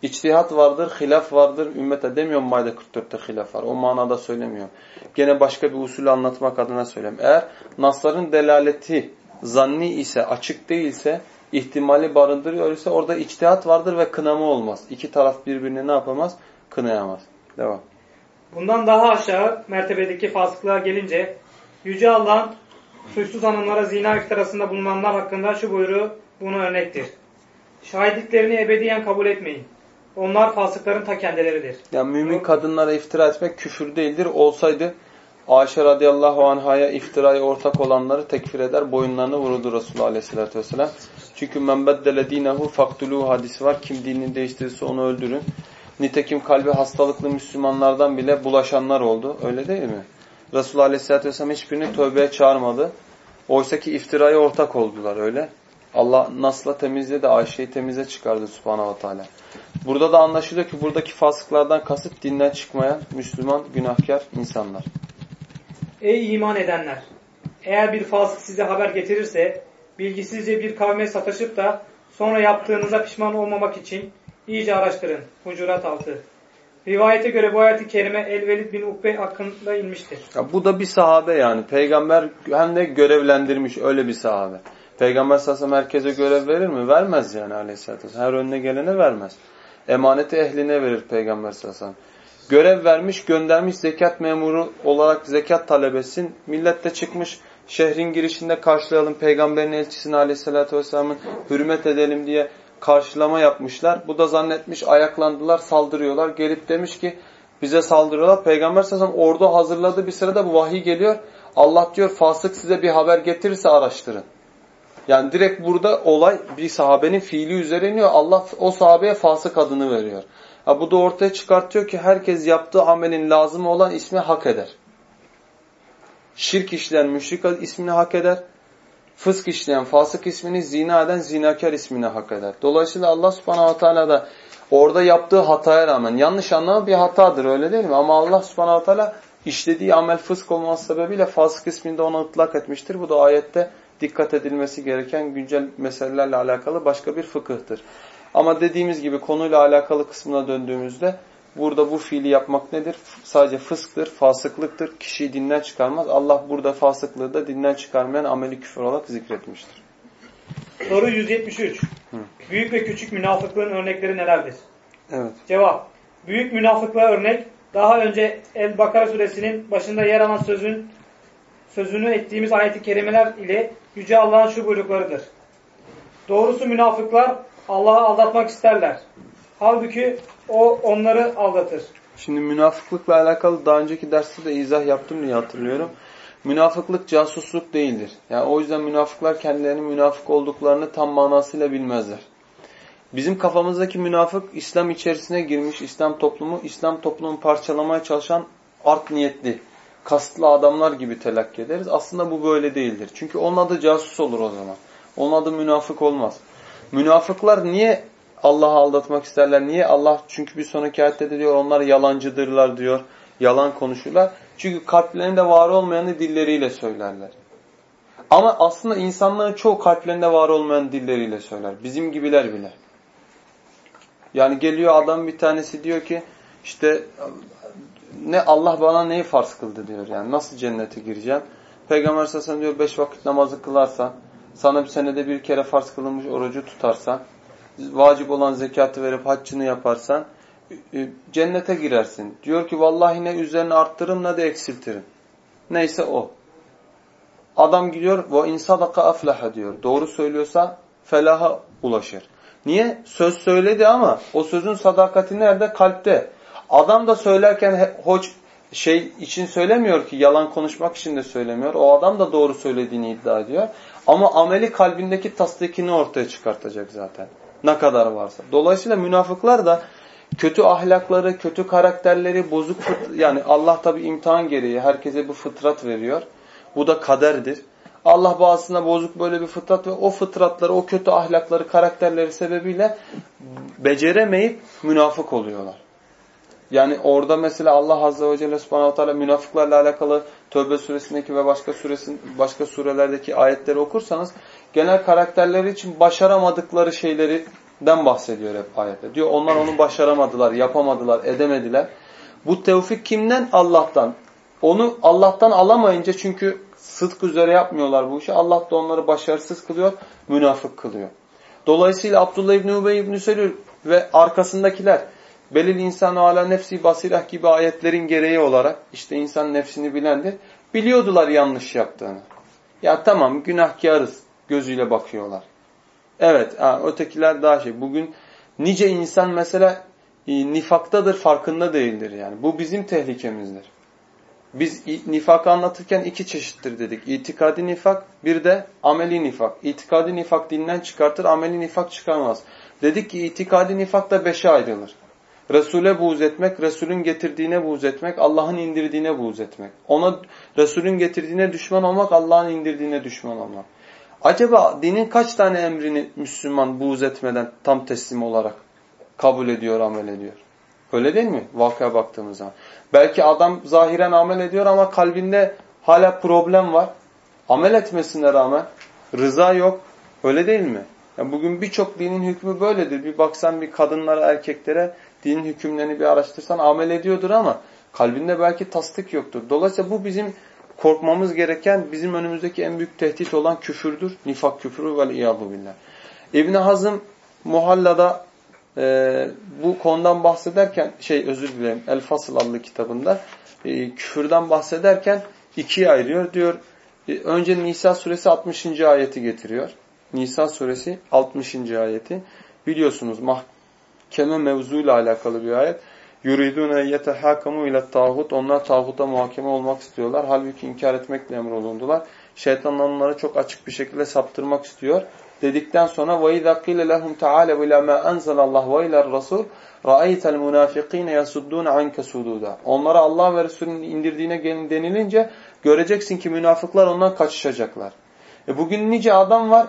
İçtihat vardır, hilaf vardır. Ümmete demiyorum Mayda 44'te hilaf var. O manada söylemiyorum. Gene başka bir usulü anlatmak adına söylüyorum. Eğer nasların delaleti zanni ise, açık değilse ihtimali barındırıyor ise orada içtihat vardır ve kınama olmaz. İki taraf birbirini ne yapamaz? Kınayamaz. Devam. Bundan daha aşağı mertebedeki fasıklığa gelince Yüce Allah'ın suçsuz hanımlara zina iftirasında bulunanlar hakkında şu buyruğu bunu örnektir. Şahitliklerini ebediyen kabul etmeyin. Onlar fasıkların ta kendileridir. Yani mümin kadınlara iftira etmek küfür değildir. Olsaydı Ayşe radıyallahu anhaya iftiraya ortak olanları tekfir eder, boyunlarını vururdu Resulullah aleyhissalatü vesselam. Çünkü men beddele dinehu faktuluhu hadisi var. Kim dinini değiştirirse onu öldürün. Nitekim kalbi hastalıklı Müslümanlardan bile bulaşanlar oldu. Öyle değil mi? Resulullah aleyhissalatü vesselam hiçbirini tövbeye çağırmadı. Oysa ki iftiraya ortak oldular öyle. Allah nasla temizledi, Ayşe'yi temize çıkardı subhanahu wa ta'ala. Burada da anlaşılıyor ki buradaki fasıklardan kasıt dinden çıkmayan Müslüman, günahkar insanlar. Ey iman edenler! Eğer bir fasık size haber getirirse, bilgisizce bir kavme sataşıp da sonra yaptığınıza pişman olmamak için iyice araştırın. Hucurat 6. Rivayete göre bu ayet-i kerime El-Velid bin Ukbe hakkında inmiştir. Ya bu da bir sahabe yani. Peygamber hem de görevlendirmiş öyle bir sahabe. Peygamber sallallahu merkeze görev verir mi? Vermez yani aleyhissalatü vesselam. Her önüne gelene vermez. Emaneti ehline verir Peygamber sallallahu Görev vermiş, göndermiş zekat memuru olarak zekat talebesin. Millet de çıkmış şehrin girişinde karşılayalım peygamberin elçisini aleyhissalatü vesselamın hürmet edelim diye karşılama yapmışlar. Bu da zannetmiş ayaklandılar saldırıyorlar. Gelip demiş ki bize saldırıyorlar. Peygamber sallallahu ordu hazırladığı bir sırada bu vahiy geliyor. Allah diyor fasık size bir haber getirirse araştırın. Yani direkt burada olay bir sahabenin fiili üzerine iniyor. Allah o sahabeye fasık adını veriyor. Ha, bu da ortaya çıkartıyor ki herkes yaptığı amelin lazım olan ismi hak eder. Şirk işleyen müşrik ismini hak eder. Fısk işleyen fasık ismini, zina eden zinakar ismini hak eder. Dolayısıyla Allah subhanahu teala da orada yaptığı hataya rağmen, yanlış anlama bir hatadır öyle değil mi? Ama Allah subhanahu teala işlediği amel fısk olması sebebiyle fasık ismini de ona ıtlak etmiştir. Bu da ayette dikkat edilmesi gereken güncel meselelerle alakalı başka bir fıkıhtır. Ama dediğimiz gibi konuyla alakalı kısmına döndüğümüzde burada bu fiili yapmak nedir? Sadece fısktır, fasıklıktır. Kişiyi dinden çıkarmaz. Allah burada fasıklığı da dinden çıkarmayan ameli küfür olarak zikretmiştir. Soru 173. Hı. Büyük ve küçük münafıklığın örnekleri nelerdir? Evet. Cevap. Büyük münafıklığa örnek daha önce El-Bakara suresinin başında yer alan sözün sözünü ettiğimiz ayet-i kerimeler ile Yüce Allah'ın şu buyruklarıdır. Doğrusu münafıklar Allah'ı aldatmak isterler. Halbuki o onları aldatır. Şimdi münafıklıkla alakalı daha önceki derste de izah yaptım diye hatırlıyorum. Münafıklık casusluk değildir. Yani o yüzden münafıklar kendilerinin münafık olduklarını tam manasıyla bilmezler. Bizim kafamızdaki münafık İslam içerisine girmiş İslam toplumu, İslam toplumunu parçalamaya çalışan art niyetli, kastlı adamlar gibi telakki ederiz. Aslında bu böyle değildir. Çünkü onun adı casus olur o zaman. Onun adı münafık olmaz. Münafıklar niye Allah'ı aldatmak isterler? Niye Allah? Çünkü bir sonraki ayette de diyor onlar yalancıdırlar diyor. Yalan konuşurlar. Çünkü kalplerinde var olmayanı dilleriyle söylerler. Ama aslında insanların çoğu kalplerinde var olmayan dilleriyle söyler. Bizim gibiler bile. Yani geliyor adam bir tanesi diyor ki işte ne Allah bana neyi farz kıldı diyor. Yani nasıl cennete gireceğim? Peygamber sallallahu diyor beş vakit namazı kılarsan, sana bir senede bir kere farz kılınmış orucu tutarsan, vacip olan zekatı verip haccını yaparsan e, cennete girersin. Diyor ki vallahi ne üzerine arttırırım ne de eksiltirim. Neyse o. Adam gidiyor ve insadaka aflaha diyor. Doğru söylüyorsa felaha ulaşır. Niye? Söz söyledi ama o sözün sadakati nerede? Kalpte. Adam da söylerken hoç şey için söylemiyor ki yalan konuşmak için de söylemiyor. O adam da doğru söylediğini iddia ediyor. Ama ameli kalbindeki tasdikini ortaya çıkartacak zaten. Ne kadar varsa. Dolayısıyla münafıklar da kötü ahlakları, kötü karakterleri, bozuk yani Allah tabi imtihan gereği herkese bu fıtrat veriyor. Bu da kaderdir. Allah bazısına bozuk böyle bir fıtrat ve o fıtratları, o kötü ahlakları, karakterleri sebebiyle beceremeyip münafık oluyorlar. Yani orada mesela Allah Azze ve Celle Subhanahu Teala münafıklarla alakalı Tövbe suresindeki ve başka suresin başka surelerdeki ayetleri okursanız genel karakterleri için başaramadıkları şeylerden bahsediyor hep ayette. Diyor onlar onu başaramadılar, yapamadılar, edemediler. Bu tevfik kimden? Allah'tan. Onu Allah'tan alamayınca çünkü sıdk üzere yapmıyorlar bu işi. Allah da onları başarısız kılıyor, münafık kılıyor. Dolayısıyla Abdullah İbni Ubey İbni Selül ve arkasındakiler belil insan ala nefsi basirah gibi ayetlerin gereği olarak işte insan nefsini bilendir. Biliyordular yanlış yaptığını. Ya tamam günahkarız gözüyle bakıyorlar. Evet ha, ötekiler daha şey. Bugün nice insan mesela e, nifaktadır farkında değildir yani. Bu bizim tehlikemizdir. Biz nifakı anlatırken iki çeşittir dedik. İtikadi nifak bir de ameli nifak. İtikadi nifak dinden çıkartır, ameli nifak çıkarmaz. Dedik ki itikadi nifak da beşe ayrılır. Resul'e buğz etmek, Resul'ün getirdiğine buğz etmek, Allah'ın indirdiğine buğz etmek. Ona Resul'ün getirdiğine düşman olmak, Allah'ın indirdiğine düşman olmak. Acaba dinin kaç tane emrini Müslüman buğz etmeden tam teslim olarak kabul ediyor, amel ediyor? Öyle değil mi? Vakıya baktığımız zaman. Belki adam zahiren amel ediyor ama kalbinde hala problem var. Amel etmesine rağmen rıza yok. Öyle değil mi? Yani bugün birçok dinin hükmü böyledir. Bir baksan bir kadınlara, erkeklere dinin hükümlerini bir araştırsan amel ediyordur ama kalbinde belki tasdik yoktur. Dolayısıyla bu bizim korkmamız gereken, bizim önümüzdeki en büyük tehdit olan küfürdür. Nifak küfürü vel iyadu billah. İbn Hazım Muhalla'da e, bu konudan bahsederken, şey özür dilerim, El Fasıl adlı kitabında e, küfürden bahsederken ikiye ayırıyor. Diyor, e, önce Nisa suresi 60. ayeti getiriyor. Nisa suresi 60. ayeti. Biliyorsunuz kelime mevzuyla alakalı bir ayet. Yuridune yetehakamu ile tağut. Onlar tağuta muhakeme olmak istiyorlar. Halbuki inkar etmekle emrolundular. Şeytan onları çok açık bir şekilde saptırmak istiyor. Dedikten sonra ve izâ qîle lehum ta'âlev ilâ mâ enzelallah ve ilâ'r rasûl ra'aytel munâfikîne yasuddûne anke sudûda. Onlara Allah ve Resulünün indirdiğine gelin denilince göreceksin ki münafıklar ondan kaçışacaklar. E bugün nice adam var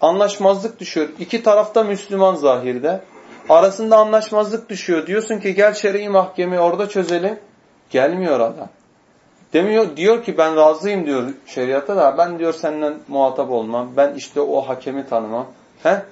anlaşmazlık düşüyor. İki tarafta Müslüman zahirde. Arasında anlaşmazlık düşüyor. Diyorsun ki gel şer'i mahkemeyi orada çözelim. Gelmiyor adam. Demiyor, diyor ki ben razıyım diyor şeriata da ben diyor senden muhatap olmam. Ben işte o hakemi tanımam. He?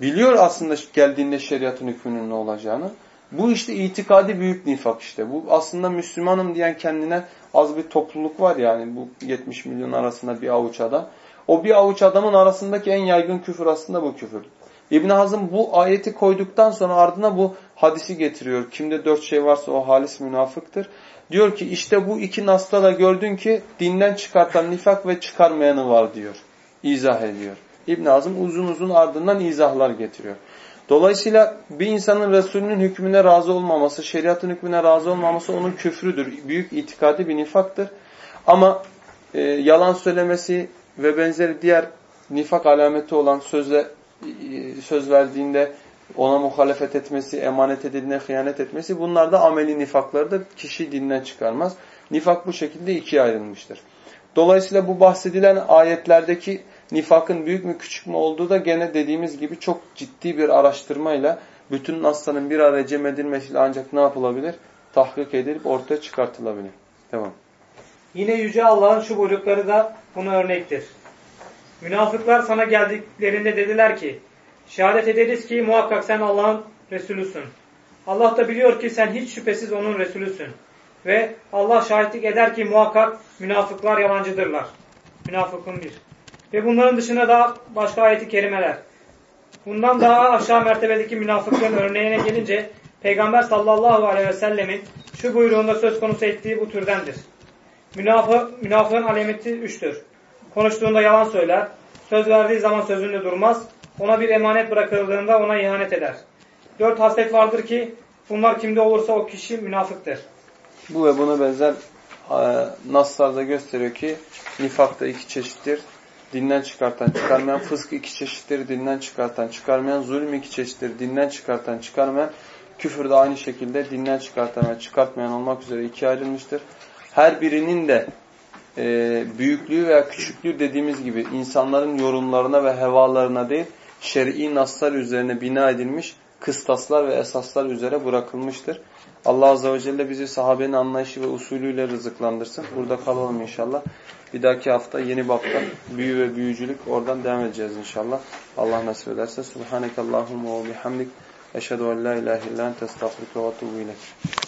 Biliyor aslında geldiğinde şeriatın hükmünün ne olacağını. Bu işte itikadi büyük nifak işte. Bu aslında Müslümanım diyen kendine az bir topluluk var yani bu 70 milyon arasında bir avuç adam. O bir avuç adamın arasındaki en yaygın küfür aslında bu küfür. İbn Hazım bu ayeti koyduktan sonra ardına bu hadisi getiriyor. Kimde dört şey varsa o halis münafıktır. Diyor ki işte bu iki nasta da gördün ki dinden çıkartan nifak ve çıkarmayanı var diyor. İzah ediyor. İbn Hazım uzun uzun ardından izahlar getiriyor. Dolayısıyla bir insanın Resulünün hükmüne razı olmaması, şeriatın hükmüne razı olmaması onun küfrüdür. Büyük itikadi bir nifaktır. Ama e, yalan söylemesi ve benzeri diğer nifak alameti olan sözle söz verdiğinde ona muhalefet etmesi, emanet edildiğine hıyanet etmesi bunlar da ameli nifaklardır. Kişi dinden çıkarmaz. Nifak bu şekilde ikiye ayrılmıştır. Dolayısıyla bu bahsedilen ayetlerdeki nifakın büyük mü küçük mü olduğu da gene dediğimiz gibi çok ciddi bir araştırmayla bütün nasların bir araya cem edilmesiyle ancak ne yapılabilir? Tahkik edilip ortaya çıkartılabilir. Tamam. Yine Yüce Allah'ın şu buyrukları da buna örnektir. Münafıklar sana geldiklerinde dediler ki, şehadet ederiz ki muhakkak sen Allah'ın Resulüsün. Allah da biliyor ki sen hiç şüphesiz onun Resulüsün. Ve Allah şahitlik eder ki muhakkak münafıklar yalancıdırlar. Münafıkın bir. Ve bunların dışında da başka ayeti kerimeler. Bundan daha aşağı mertebedeki münafıklığın örneğine gelince Peygamber sallallahu aleyhi ve sellemin şu buyruğunda söz konusu ettiği bu türdendir. Münafı, münafığın alameti üçtür. Konuştuğunda yalan söyler, söz verdiği zaman sözünde durmaz, ona bir emanet bırakıldığında ona ihanet eder. Dört haslet vardır ki bunlar kimde olursa o kişi münafıktır. Bu ve buna benzer e, naslarda gösteriyor ki nifak da iki çeşittir. Dinden çıkartan, çıkarmayan fısk iki çeşittir. Dinden çıkartan, çıkarmayan zulüm iki çeşittir. Dinden çıkartan, çıkarmayan küfür de aynı şekilde dinden çıkartan ve çıkartmayan olmak üzere ikiye ayrılmıştır. Her birinin de e, büyüklüğü veya küçüklüğü dediğimiz gibi insanların yorumlarına ve hevalarına değil, şer'i naslar üzerine bina edilmiş kıstaslar ve esaslar üzere bırakılmıştır. Allah Azze ve Celle bizi sahabenin anlayışı ve usulüyle rızıklandırsın. Burada kalalım inşallah. Bir dahaki hafta yeni bapta büyü ve büyücülük oradan devam edeceğiz inşallah. Allah nasip ederse. Subhanekallahumma ve bihamdik. Eşhedü en la ilahe illa ente estağfurüke ve ileyk.